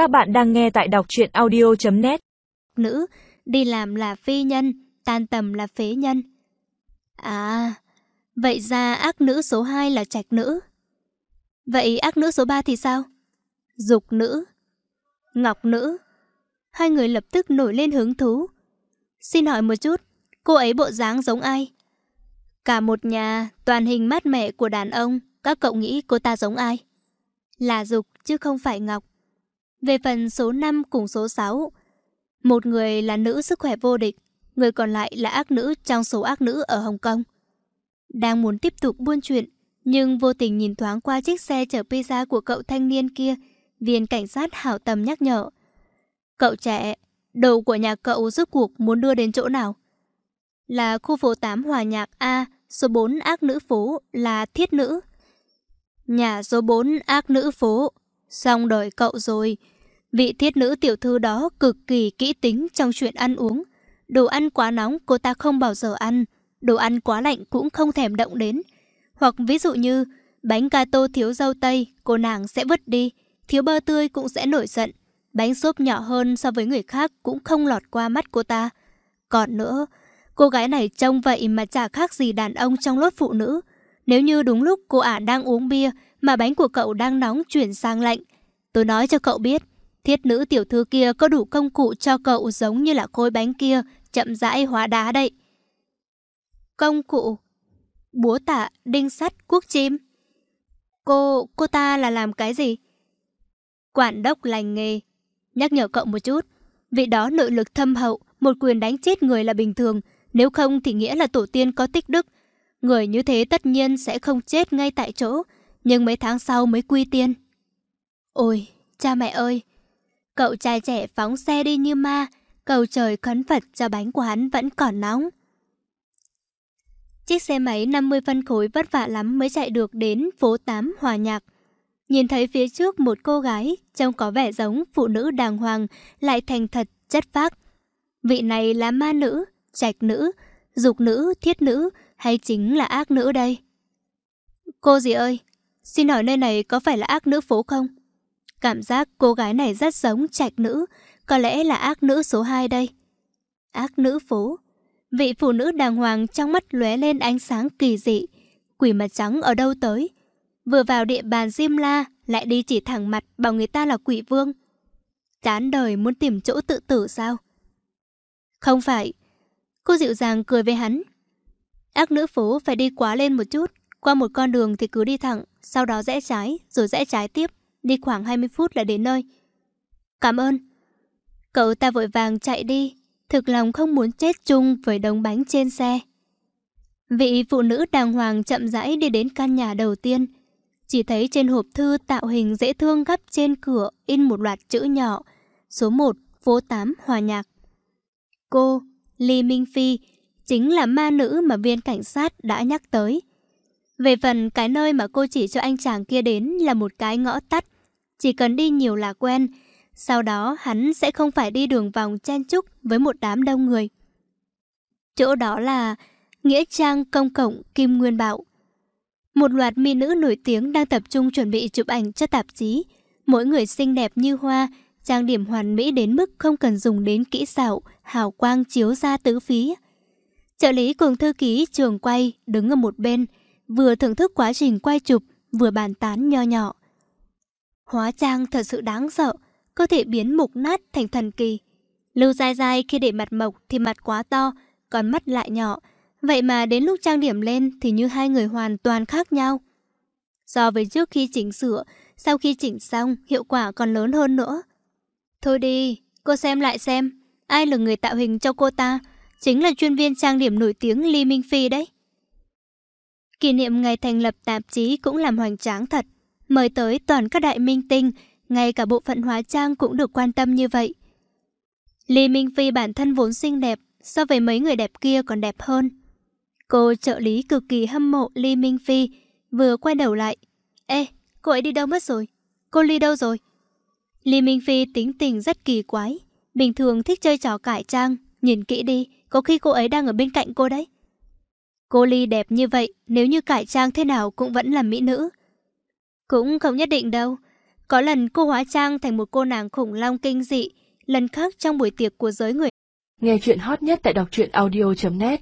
Các bạn đang nghe tại đọc truyện audio.net Nữ, đi làm là phi nhân, tan tầm là phế nhân. À, vậy ra ác nữ số 2 là trạch nữ. Vậy ác nữ số 3 thì sao? Dục nữ, ngọc nữ. Hai người lập tức nổi lên hứng thú. Xin hỏi một chút, cô ấy bộ dáng giống ai? Cả một nhà, toàn hình mát mẻ của đàn ông, các cậu nghĩ cô ta giống ai? Là Dục chứ không phải Ngọc. Về phần số 5 cùng số 6, một người là nữ sức khỏe vô địch, người còn lại là ác nữ trong số ác nữ ở Hồng Kông. Đang muốn tiếp tục buôn chuyện, nhưng vô tình nhìn thoáng qua chiếc xe chở pizza của cậu thanh niên kia, viên cảnh sát hảo tâm nhắc nhở. Cậu trẻ, đầu của nhà cậu rốt cuộc muốn đưa đến chỗ nào? Là khu phố 8 Hòa Nhạc A, số 4 ác nữ phố là thiết nữ. Nhà số 4 ác nữ phố, xong đợi cậu rồi. Vị thiết nữ tiểu thư đó cực kỳ kỹ tính trong chuyện ăn uống. Đồ ăn quá nóng cô ta không bao giờ ăn, đồ ăn quá lạnh cũng không thèm động đến. Hoặc ví dụ như bánh gato thiếu dâu tây, cô nàng sẽ vứt đi, thiếu bơ tươi cũng sẽ nổi giận. Bánh xốp nhỏ hơn so với người khác cũng không lọt qua mắt cô ta. Còn nữa, cô gái này trông vậy mà chả khác gì đàn ông trong lốt phụ nữ. Nếu như đúng lúc cô ả đang uống bia mà bánh của cậu đang nóng chuyển sang lạnh, tôi nói cho cậu biết, thiết nữ tiểu thư kia có đủ công cụ cho cậu giống như là khối bánh kia, chậm rãi hóa đá đây. Công cụ? Búa tạ, đinh sắt, cuốc chim. Cô, cô ta là làm cái gì? Quản đốc lành nghề. Nhắc nhở cậu một chút, vị đó nội lực thâm hậu, một quyền đánh chết người là bình thường, nếu không thì nghĩa là tổ tiên có tích đức. Người như thế tất nhiên sẽ không chết ngay tại chỗ, nhưng mấy tháng sau mới quy tiên. Ôi, cha mẹ ơi! Cậu trai trẻ phóng xe đi như ma, cầu trời khấn Phật cho bánh của hắn vẫn còn nóng. Chiếc xe máy 50 phân khối vất vả lắm mới chạy được đến phố 8 Hòa Nhạc. Nhìn thấy phía trước một cô gái, trông có vẻ giống phụ nữ đàng hoàng, lại thành thật, chất phác. Vị này là ma nữ, trạch nữ, dục nữ, thiết nữ hay chính là ác nữ đây? Cô gì ơi, xin hỏi nơi này có phải là ác nữ phố không? Cảm giác cô gái này rất giống trạch nữ, có lẽ là ác nữ số 2 đây. Ác nữ phố. Vị phụ nữ đàng hoàng trong mắt lóe lên ánh sáng kỳ dị. Quỷ mặt trắng ở đâu tới? Vừa vào địa bàn Diêm La, lại đi chỉ thẳng mặt bảo người ta là quỷ vương. Chán đời muốn tìm chỗ tự tử sao? Không phải. Cô dịu dàng cười với hắn. Ác nữ phố phải đi quá lên một chút. Qua một con đường thì cứ đi thẳng, sau đó rẽ trái, rồi rẽ trái tiếp. Đi khoảng 20 phút là đến nơi. Cảm ơn. Cậu ta vội vàng chạy đi, thực lòng không muốn chết chung với đống bánh trên xe. Vị phụ nữ đàng hoàng chậm rãi đi đến căn nhà đầu tiên. Chỉ thấy trên hộp thư tạo hình dễ thương gấp trên cửa in một loạt chữ nhỏ. Số 1, phố 8, Hòa Nhạc. Cô, Ly Minh Phi, chính là ma nữ mà viên cảnh sát đã nhắc tới. Về phần cái nơi mà cô chỉ cho anh chàng kia đến là một cái ngõ tắt. Chỉ cần đi nhiều là quen, sau đó hắn sẽ không phải đi đường vòng chen chúc với một đám đông người. Chỗ đó là Nghĩa Trang Công Cộng Kim Nguyên Bảo. Một loạt mỹ nữ nổi tiếng đang tập trung chuẩn bị chụp ảnh cho tạp chí. Mỗi người xinh đẹp như hoa, trang điểm hoàn mỹ đến mức không cần dùng đến kỹ xảo, hào quang chiếu ra tứ phí. Trợ lý cùng thư ký trường quay đứng ở một bên, vừa thưởng thức quá trình quay chụp, vừa bàn tán nho nhỏ. Hóa trang thật sự đáng sợ, cơ thể biến mục nát thành thần kỳ. Lưu dai dai khi để mặt mộc thì mặt quá to, còn mắt lại nhỏ. Vậy mà đến lúc trang điểm lên thì như hai người hoàn toàn khác nhau. So với trước khi chỉnh sửa, sau khi chỉnh xong, hiệu quả còn lớn hơn nữa. Thôi đi, cô xem lại xem, ai là người tạo hình cho cô ta? Chính là chuyên viên trang điểm nổi tiếng Lee Minh Phi đấy. Kỷ niệm ngày thành lập tạp chí cũng làm hoành tráng thật. Mời tới toàn các đại minh tinh, ngay cả bộ phận hóa trang cũng được quan tâm như vậy. Lý Minh Phi bản thân vốn xinh đẹp, so với mấy người đẹp kia còn đẹp hơn. Cô trợ lý cực kỳ hâm mộ Lý Minh Phi, vừa quay đầu lại. Ê, cô ấy đi đâu mất rồi? Cô Ly đâu rồi? Lý Minh Phi tính tình rất kỳ quái. Bình thường thích chơi trò cải trang, nhìn kỹ đi, có khi cô ấy đang ở bên cạnh cô đấy. Cô Ly đẹp như vậy, nếu như cải trang thế nào cũng vẫn là mỹ nữ. Cũng không nhất định đâu. Có lần cô hóa trang thành một cô nàng khủng long kinh dị, lần khác trong buổi tiệc của giới người. Nghe chuyện hot nhất tại đọc truyện audio.net